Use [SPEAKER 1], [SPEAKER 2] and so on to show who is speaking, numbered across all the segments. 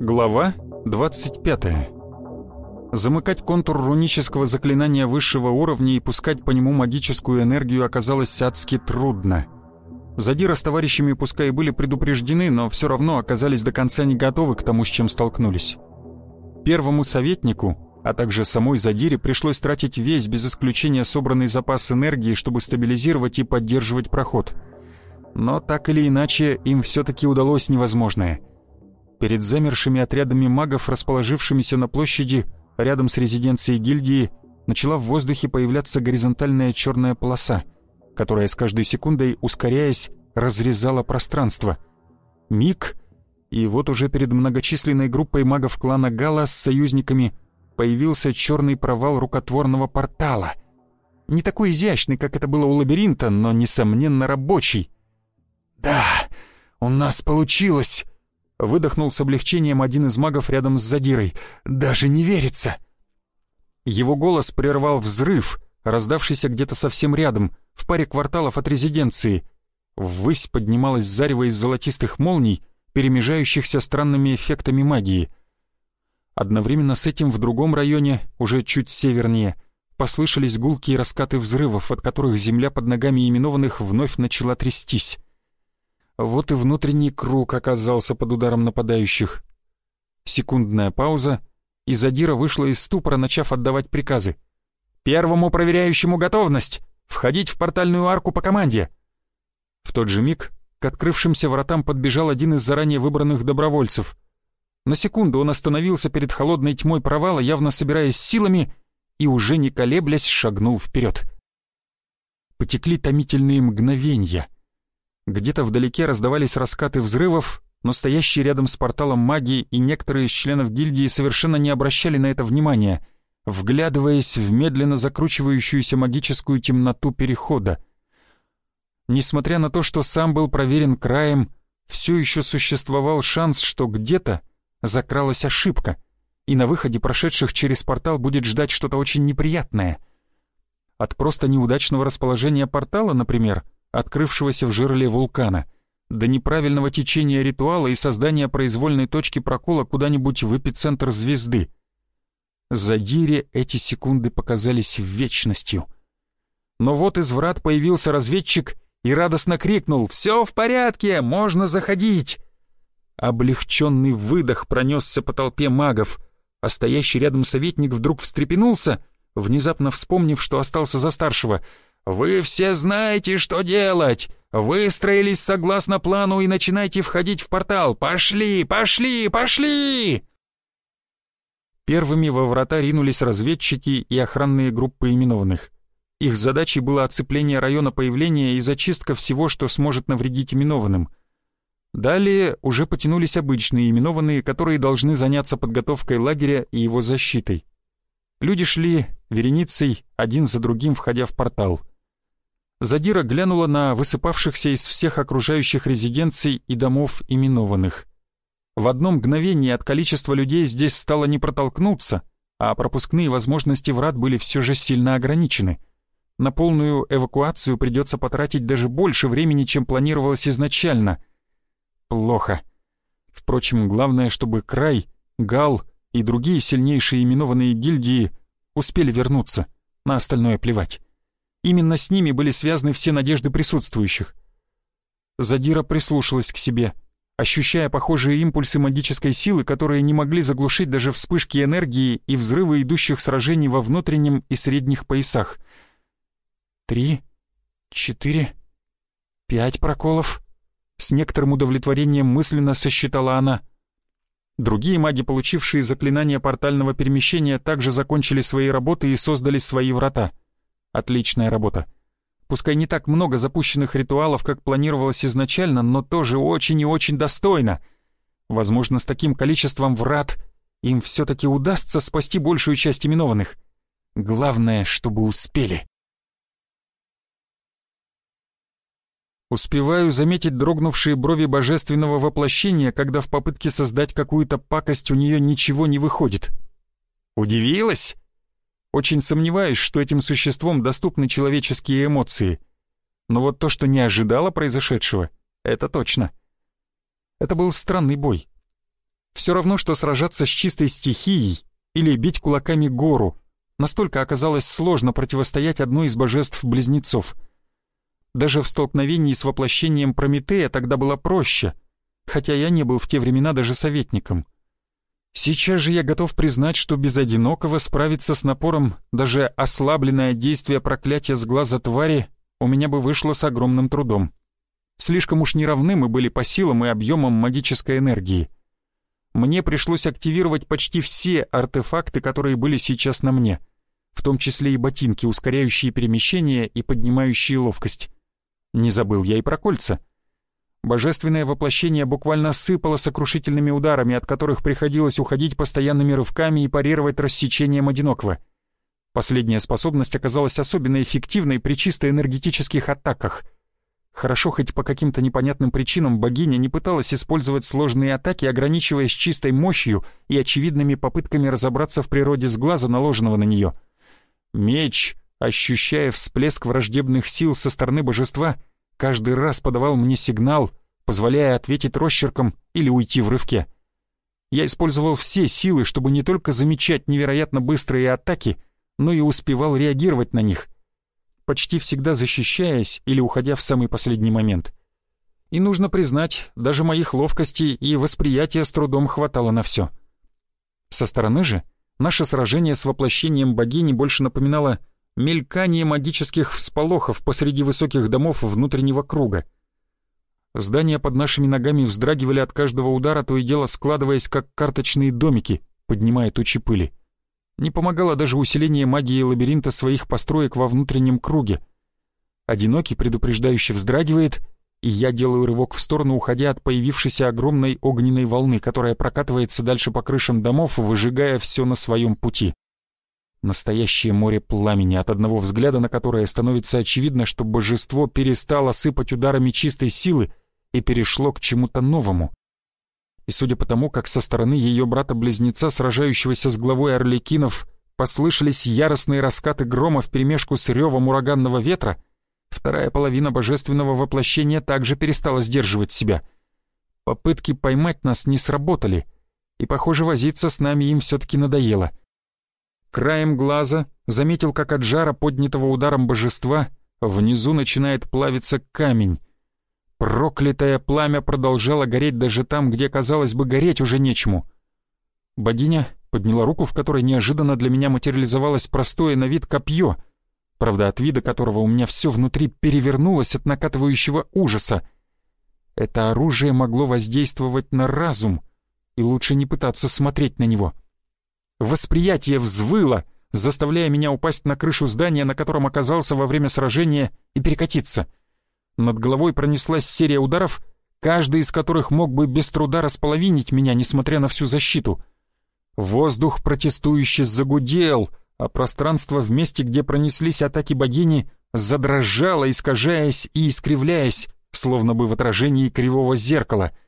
[SPEAKER 1] Глава 25. Замыкать контур рунического заклинания высшего уровня и пускать по нему магическую энергию оказалось адски трудно. Задира с товарищами пускай были предупреждены, но все равно оказались до конца не готовы к тому, с чем столкнулись. Первому советнику, а также самой Задире пришлось тратить весь, без исключения собранный запас энергии, чтобы стабилизировать и поддерживать проход. Но так или иначе, им все-таки удалось невозможное — Перед замершими отрядами магов, расположившимися на площади рядом с резиденцией гильдии, начала в воздухе появляться горизонтальная черная полоса, которая с каждой секундой, ускоряясь, разрезала пространство. Миг, и вот уже перед многочисленной группой магов клана Гала с союзниками появился черный провал рукотворного портала. Не такой изящный, как это было у лабиринта, но, несомненно, рабочий. «Да, у нас получилось!» Выдохнул с облегчением один из магов рядом с задирой. «Даже не верится!» Его голос прервал взрыв, раздавшийся где-то совсем рядом, в паре кварталов от резиденции. Ввысь поднималась зарево из золотистых молний, перемежающихся странными эффектами магии. Одновременно с этим в другом районе, уже чуть севернее, послышались гулкие раскаты взрывов, от которых земля под ногами именованных вновь начала трястись. Вот и внутренний круг оказался под ударом нападающих. Секундная пауза, и Задира вышла из ступора, начав отдавать приказы. «Первому проверяющему готовность! Входить в портальную арку по команде!» В тот же миг к открывшимся вратам подбежал один из заранее выбранных добровольцев. На секунду он остановился перед холодной тьмой провала, явно собираясь силами, и уже не колеблясь шагнул вперед. Потекли томительные мгновения — где-то вдалеке раздавались раскаты взрывов, но стоящие рядом с порталом маги и некоторые из членов гильдии совершенно не обращали на это внимания, вглядываясь в медленно закручивающуюся магическую темноту перехода. Несмотря на то, что сам был проверен краем, все еще существовал шанс, что где-то закралась ошибка, и на выходе прошедших через портал будет ждать что-то очень неприятное. От просто неудачного расположения портала, например — открывшегося в жерле вулкана, до неправильного течения ритуала и создания произвольной точки прокола куда-нибудь в эпицентр звезды. Задире эти секунды показались вечностью. Но вот из врат появился разведчик и радостно крикнул «Все в порядке, можно заходить!» Облегченный выдох пронесся по толпе магов, а стоящий рядом советник вдруг встрепенулся, внезапно вспомнив, что остался за старшего — «Вы все знаете, что делать! Выстроились согласно плану и начинайте входить в портал! Пошли, пошли, пошли!» Первыми во врата ринулись разведчики и охранные группы именованных. Их задачей было оцепление района появления и зачистка всего, что сможет навредить именованным. Далее уже потянулись обычные именованные, которые должны заняться подготовкой лагеря и его защитой. Люди шли вереницей, один за другим входя в портал. Задира глянула на высыпавшихся из всех окружающих резиденций и домов именованных. В одно мгновение от количества людей здесь стало не протолкнуться, а пропускные возможности врат были все же сильно ограничены. На полную эвакуацию придется потратить даже больше времени, чем планировалось изначально. Плохо. Впрочем, главное, чтобы Край, Гал и другие сильнейшие именованные гильдии успели вернуться. На остальное плевать. Именно с ними были связаны все надежды присутствующих. Задира прислушалась к себе, ощущая похожие импульсы магической силы, которые не могли заглушить даже вспышки энергии и взрывы идущих сражений во внутреннем и средних поясах. Три, четыре, пять проколов. С некоторым удовлетворением мысленно сосчитала она. Другие маги, получившие заклинание портального перемещения, также закончили свои работы и создали свои врата — Отличная работа. Пускай не так много запущенных ритуалов, как планировалось изначально, но тоже очень и очень достойно. Возможно, с таким количеством врат им все-таки удастся спасти большую часть именованных. Главное, чтобы успели. Успеваю заметить дрогнувшие брови божественного воплощения, когда в попытке создать какую-то пакость у нее ничего не выходит. Удивилась? Очень сомневаюсь, что этим существом доступны человеческие эмоции. Но вот то, что не ожидала произошедшего, это точно. Это был странный бой. Все равно, что сражаться с чистой стихией или бить кулаками гору. Настолько оказалось сложно противостоять одной из божеств-близнецов — даже в столкновении с воплощением Прометея тогда было проще, хотя я не был в те времена даже советником. Сейчас же я готов признать, что без одинокого справиться с напором даже ослабленное действие проклятия с глаза твари у меня бы вышло с огромным трудом. Слишком уж неравны мы были по силам и объемам магической энергии. Мне пришлось активировать почти все артефакты, которые были сейчас на мне, в том числе и ботинки, ускоряющие перемещение и поднимающие ловкость. Не забыл я и про кольца. Божественное воплощение буквально сыпало сокрушительными ударами, от которых приходилось уходить постоянными рывками и парировать рассечением одинокого. Последняя способность оказалась особенно эффективной при чисто энергетических атаках. Хорошо, хоть по каким-то непонятным причинам богиня не пыталась использовать сложные атаки, ограничиваясь чистой мощью и очевидными попытками разобраться в природе сглаза, наложенного на нее. Меч ощущая всплеск враждебных сил со стороны божества, каждый раз подавал мне сигнал, позволяя ответить росчерком или уйти в рывке. Я использовал все силы, чтобы не только замечать невероятно быстрые атаки, но и успевал реагировать на них, почти всегда защищаясь или уходя в самый последний момент. И нужно признать, даже моих ловкостей и восприятия с трудом хватало на все. Со стороны же, наше сражение с воплощением богини больше напоминало мелькание магических всполохов посреди высоких домов внутреннего круга. Здания под нашими ногами вздрагивали от каждого удара, то и дело складываясь, как карточные домики, поднимая тучи пыли. Не помогало даже усиление магии лабиринта своих построек во внутреннем круге. Одинокий предупреждающе вздрагивает, и я делаю рывок в сторону, уходя от появившейся огромной огненной волны, которая прокатывается дальше по крышам домов, выжигая все на своем пути. Настоящее море пламени, от одного взгляда на которое становится очевидно, что божество перестало сыпать ударами чистой силы и перешло к чему-то новому. И судя по тому, как со стороны ее брата-близнеца, сражающегося с главой Орликинов, послышались яростные раскаты грома вперемешку с ревом ураганного ветра, вторая половина божественного воплощения также перестала сдерживать себя. Попытки поймать нас не сработали, и, похоже, возиться с нами им все-таки надоело — Краем глаза заметил, как от жара, поднятого ударом божества, внизу начинает плавиться камень. Проклятое пламя продолжало гореть даже там, где, казалось бы, гореть уже нечему. Богиня подняла руку, в которой неожиданно для меня материализовалось простое на вид копье, правда, от вида которого у меня все внутри перевернулось от накатывающего ужаса. Это оружие могло воздействовать на разум, и лучше не пытаться смотреть на него — Восприятие взвыло, заставляя меня упасть на крышу здания, на котором оказался во время сражения, и перекатиться. Над головой пронеслась серия ударов, каждый из которых мог бы без труда располовинить меня, несмотря на всю защиту. Воздух протестующе загудел, а пространство в месте, где пронеслись атаки богини, задрожало, искажаясь и искривляясь, словно бы в отражении кривого зеркала —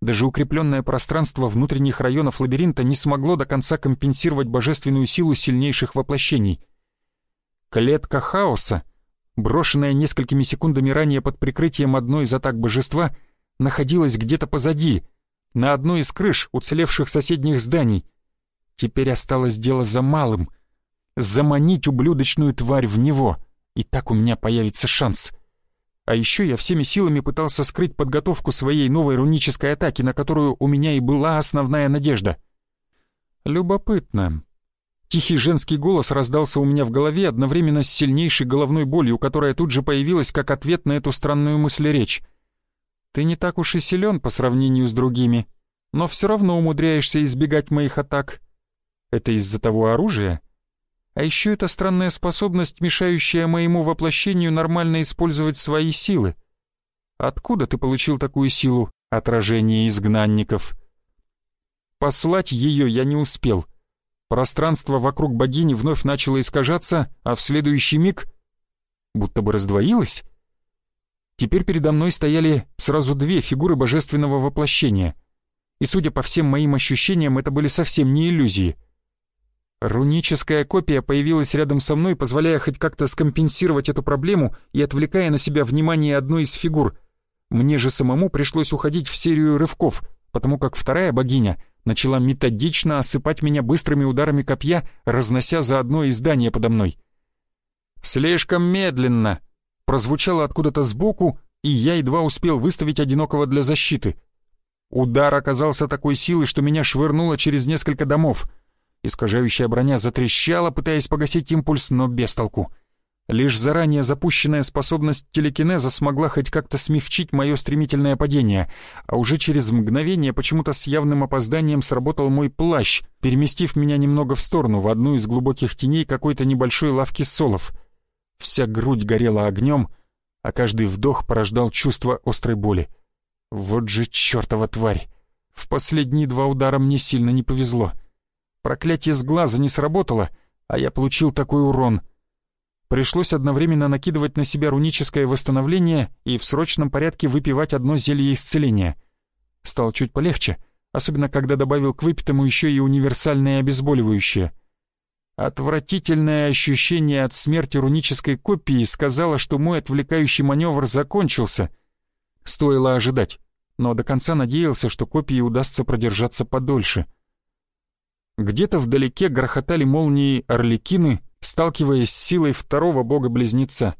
[SPEAKER 1] даже укрепленное пространство внутренних районов лабиринта не смогло до конца компенсировать божественную силу сильнейших воплощений. Клетка хаоса, брошенная несколькими секундами ранее под прикрытием одной из атак божества, находилась где-то позади, на одной из крыш уцелевших соседних зданий. Теперь осталось дело за малым — заманить ублюдочную тварь в него, и так у меня появится шанс — а еще я всеми силами пытался скрыть подготовку своей новой рунической атаки, на которую у меня и была основная надежда. Любопытно. Тихий женский голос раздался у меня в голове одновременно с сильнейшей головной болью, которая тут же появилась как ответ на эту странную мыслеречь. «Ты не так уж и силен по сравнению с другими, но все равно умудряешься избегать моих атак. Это из-за того оружия?» А еще это странная способность, мешающая моему воплощению нормально использовать свои силы. Откуда ты получил такую силу, отражение изгнанников? Послать ее я не успел. Пространство вокруг богини вновь начало искажаться, а в следующий миг будто бы раздвоилось. Теперь передо мной стояли сразу две фигуры божественного воплощения. И, судя по всем моим ощущениям, это были совсем не иллюзии. Руническая копия появилась рядом со мной, позволяя хоть как-то скомпенсировать эту проблему и отвлекая на себя внимание одной из фигур. Мне же самому пришлось уходить в серию рывков, потому как вторая богиня начала методично осыпать меня быстрыми ударами копья, разнося заодно и здание подо мной. «Слишком медленно!» прозвучало откуда-то сбоку, и я едва успел выставить одинокого для защиты. Удар оказался такой силой, что меня швырнуло через несколько домов. Искажающая броня затрещала, пытаясь погасить импульс, но без толку. Лишь заранее запущенная способность телекинеза смогла хоть как-то смягчить мое стремительное падение, а уже через мгновение почему-то с явным опозданием сработал мой плащ, переместив меня немного в сторону, в одну из глубоких теней какой-то небольшой лавки солов — Вся грудь горела огнем, а каждый вдох порождал чувство острой боли. Вот же чертова тварь! В последние два удара мне сильно не повезло. Проклятие с глаза не сработало, а я получил такой урон. Пришлось одновременно накидывать на себя руническое восстановление и в срочном порядке выпивать одно зелье исцеления. Стало чуть полегче, особенно когда добавил к выпитому еще и универсальное обезболивающее — Отвратительное ощущение от смерти рунической копии сказало, что мой отвлекающий маневр закончился. Стоило ожидать, но до конца надеялся, что копии удастся продержаться подольше. Где-то вдалеке грохотали молнии орликины, сталкиваясь с силой второго бога-близнеца.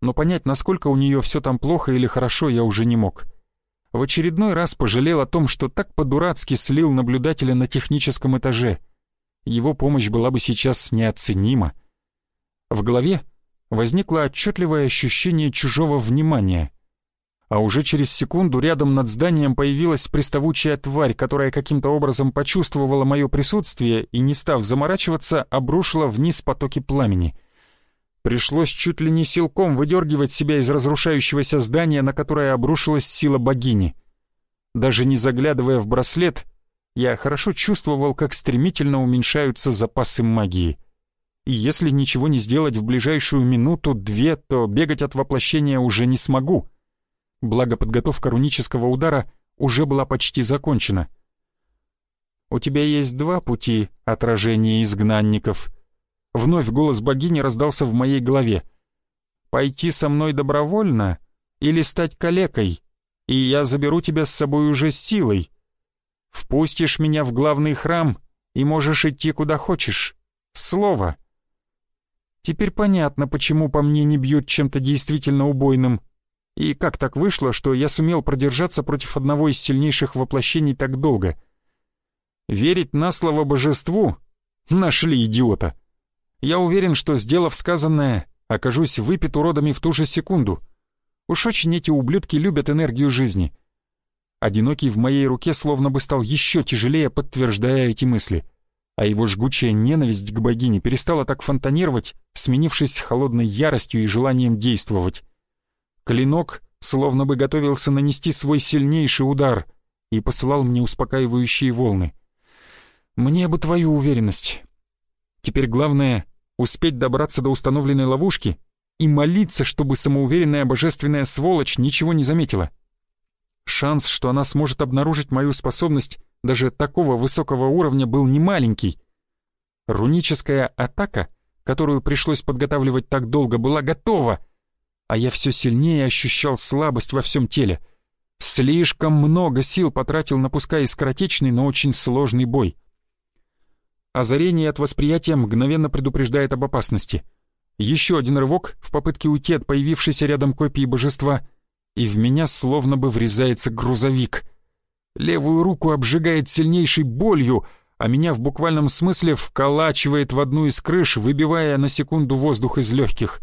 [SPEAKER 1] Но понять, насколько у нее все там плохо или хорошо, я уже не мог. В очередной раз пожалел о том, что так по-дурацки слил наблюдателя на техническом этаже — его помощь была бы сейчас неоценима. В голове возникло отчетливое ощущение чужого внимания. А уже через секунду рядом над зданием появилась приставучая тварь, которая каким-то образом почувствовала мое присутствие и, не став заморачиваться, обрушила вниз потоки пламени. Пришлось чуть ли не силком выдергивать себя из разрушающегося здания, на которое обрушилась сила богини. Даже не заглядывая в браслет, я хорошо чувствовал, как стремительно уменьшаются запасы магии. И если ничего не сделать в ближайшую минуту-две, то бегать от воплощения уже не смогу. Благо подготовка рунического удара уже была почти закончена. «У тебя есть два пути отражения изгнанников». Вновь голос богини раздался в моей голове. «Пойти со мной добровольно или стать калекой, и я заберу тебя с собой уже силой». Впустишь меня в главный храм и можешь идти куда хочешь. Слово. Теперь понятно, почему по мне не бьют чем-то действительно убойным. И как так вышло, что я сумел продержаться против одного из сильнейших воплощений так долго? Верить на слово божеству? Нашли идиота. Я уверен, что, сделав сказанное, окажусь выпит уродами в ту же секунду. Уж очень эти ублюдки любят энергию жизни — Одинокий в моей руке словно бы стал еще тяжелее, подтверждая эти мысли. А его жгучая ненависть к богине перестала так фонтанировать, сменившись холодной яростью и желанием действовать. Клинок словно бы готовился нанести свой сильнейший удар и посылал мне успокаивающие волны. «Мне бы твою уверенность. Теперь главное — успеть добраться до установленной ловушки и молиться, чтобы самоуверенная божественная сволочь ничего не заметила». Шанс, что она сможет обнаружить мою способность даже такого высокого уровня, был немаленький. Руническая атака, которую пришлось подготавливать так долго, была готова, а я все сильнее ощущал слабость во всем теле. Слишком много сил потратил на пускай и скоротечный, но очень сложный бой. Озарение от восприятия мгновенно предупреждает об опасности. Еще один рывок в попытке уйти от появившейся рядом копии божества — и в меня словно бы врезается грузовик. Левую руку обжигает сильнейшей болью, а меня в буквальном смысле вколачивает в одну из крыш, выбивая на секунду воздух из легких.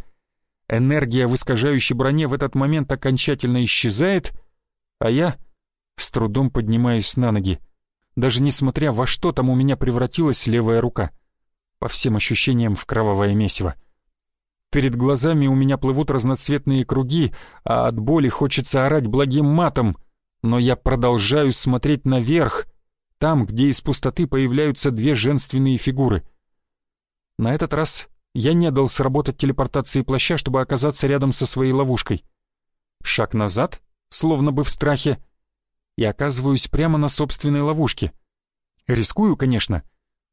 [SPEAKER 1] Энергия в искажающей броне в этот момент окончательно исчезает, а я с трудом поднимаюсь на ноги, даже несмотря во что там у меня превратилась левая рука. По всем ощущениям в кровавое месиво. Перед глазами у меня плывут разноцветные круги, а от боли хочется орать благим матом. Но я продолжаю смотреть наверх, там, где из пустоты появляются две женственные фигуры. На этот раз я не дал сработать телепортации плаща, чтобы оказаться рядом со своей ловушкой. Шаг назад, словно бы в страхе, и оказываюсь прямо на собственной ловушке. Рискую, конечно.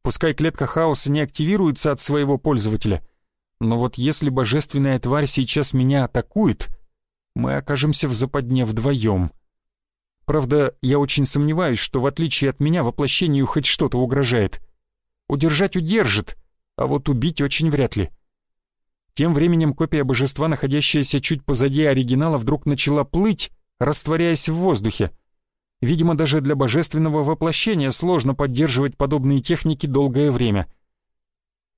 [SPEAKER 1] Пускай клетка хаоса не активируется от своего пользователя, но вот если божественная тварь сейчас меня атакует, мы окажемся в западне вдвоем. Правда, я очень сомневаюсь, что в отличие от меня воплощению хоть что-то угрожает. Удержать удержит, а вот убить очень вряд ли. Тем временем копия божества, находящаяся чуть позади оригинала, вдруг начала плыть, растворяясь в воздухе. Видимо, даже для божественного воплощения сложно поддерживать подобные техники долгое время.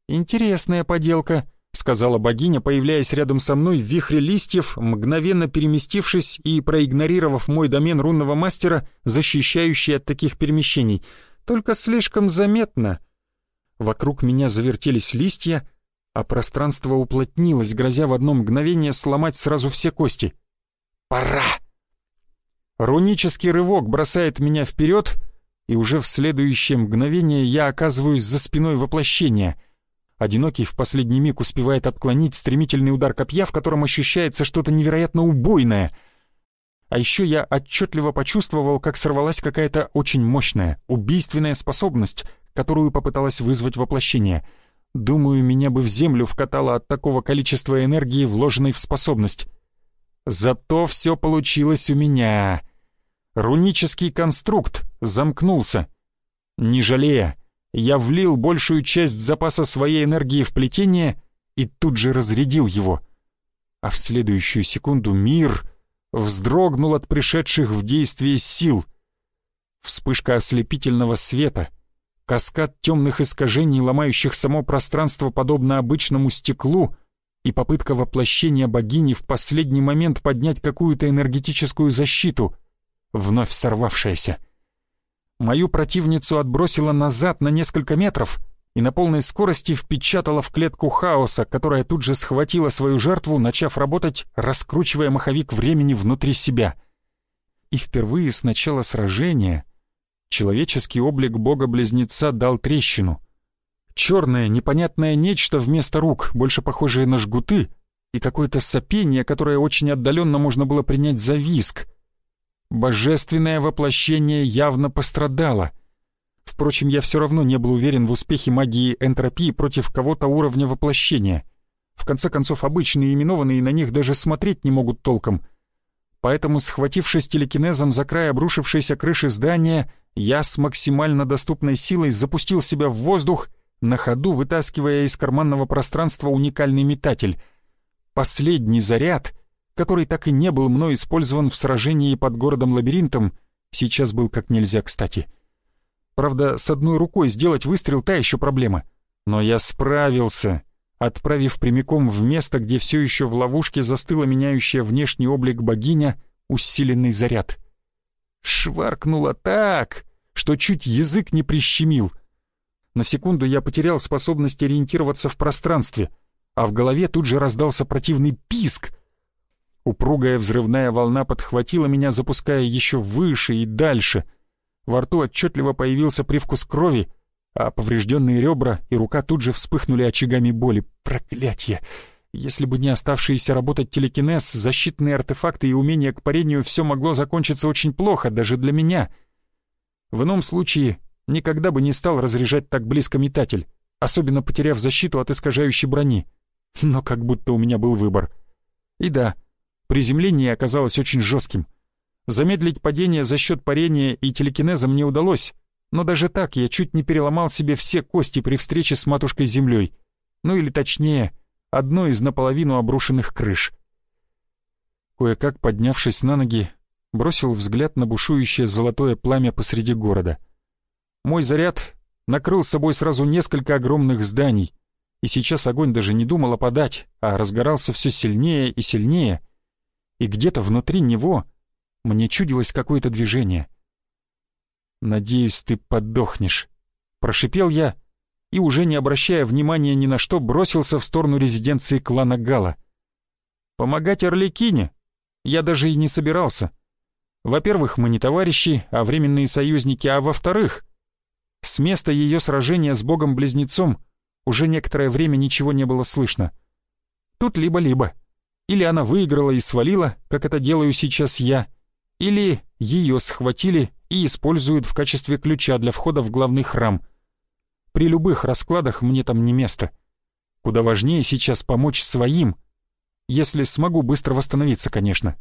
[SPEAKER 1] «Интересная поделка», — сказала богиня, появляясь рядом со мной в вихре листьев, мгновенно переместившись и проигнорировав мой домен рунного мастера, защищающий от таких перемещений. «Только слишком заметно». Вокруг меня завертелись листья, а пространство уплотнилось, грозя в одно мгновение сломать сразу все кости. «Пора!» Рунический рывок бросает меня вперед, и уже в следующее мгновение я оказываюсь за спиной воплощения. Одинокий в последний миг успевает отклонить стремительный удар копья, в котором ощущается что-то невероятно убойное. А еще я отчетливо почувствовал, как сорвалась какая-то очень мощная, убийственная способность — которую попыталась вызвать воплощение. Думаю, меня бы в землю вкатало от такого количества энергии, вложенной в способность. Зато все получилось у меня. Рунический конструкт замкнулся. Не жалея, я влил большую часть запаса своей энергии в плетение и тут же разрядил его. А в следующую секунду мир вздрогнул от пришедших в действие сил. Вспышка ослепительного света — каскад темных искажений, ломающих само пространство подобно обычному стеклу, и попытка воплощения богини в последний момент поднять какую-то энергетическую защиту, вновь сорвавшаяся. Мою противницу отбросило назад на несколько метров и на полной скорости впечатала в клетку хаоса, которая тут же схватила свою жертву, начав работать, раскручивая маховик времени внутри себя. И впервые с начала сражения — Человеческий облик бога-близнеца дал трещину. Черное, непонятное нечто вместо рук, больше похожее на жгуты, и какое-то сопение, которое очень отдаленно можно было принять за виск. Божественное воплощение явно пострадало. Впрочем, я все равно не был уверен в успехе магии энтропии против кого-то уровня воплощения. В конце концов, обычные именованные на них даже смотреть не могут толком. Поэтому, схватившись телекинезом за край обрушившейся крыши здания, я с максимально доступной силой запустил себя в воздух, на ходу вытаскивая из карманного пространства уникальный метатель. Последний заряд, который так и не был мной использован в сражении под городом-лабиринтом, сейчас был как нельзя кстати. Правда, с одной рукой сделать выстрел та еще проблема. Но я справился, отправив прямиком в место, где все еще в ловушке застыла меняющая внешний облик богиня, усиленный заряд — Шваркнуло так, что чуть язык не прищемил. На секунду я потерял способность ориентироваться в пространстве, а в голове тут же раздался противный писк. Упругая взрывная волна подхватила меня, запуская еще выше и дальше. Во рту отчетливо появился привкус крови, а поврежденные ребра и рука тут же вспыхнули очагами боли. Проклятье! Если бы не оставшиеся работать телекинез, защитные артефакты и умения к парению, все могло закончиться очень плохо, даже для меня. В ином случае никогда бы не стал разряжать так близко метатель, особенно потеряв защиту от искажающей брони. Но как будто у меня был выбор. И да, приземление оказалось очень жестким. Замедлить падение за счет парения и телекинеза мне удалось, но даже так я чуть не переломал себе все кости при встрече с матушкой-землей. Ну или точнее, одной из наполовину обрушенных крыш. Кое-как поднявшись на ноги, бросил взгляд на бушующее золотое пламя посреди города. Мой заряд накрыл собой сразу несколько огромных зданий, и сейчас огонь даже не думал опадать, а разгорался все сильнее и сильнее, и где-то внутри него мне чудилось какое-то движение. «Надеюсь, ты подохнешь», — прошипел я, и, уже не обращая внимания ни на что, бросился в сторону резиденции клана Гала. Помогать Орликине я даже и не собирался. Во-первых, мы не товарищи, а временные союзники, а во-вторых, С места ее сражения с богом-близнецом уже некоторое время ничего не было слышно. Тут либо-либо. Или она выиграла и свалила, как это делаю сейчас я, или ее схватили и используют в качестве ключа для входа в главный храм. При любых раскладах мне там не место. Куда важнее сейчас помочь своим, если смогу быстро восстановиться, конечно.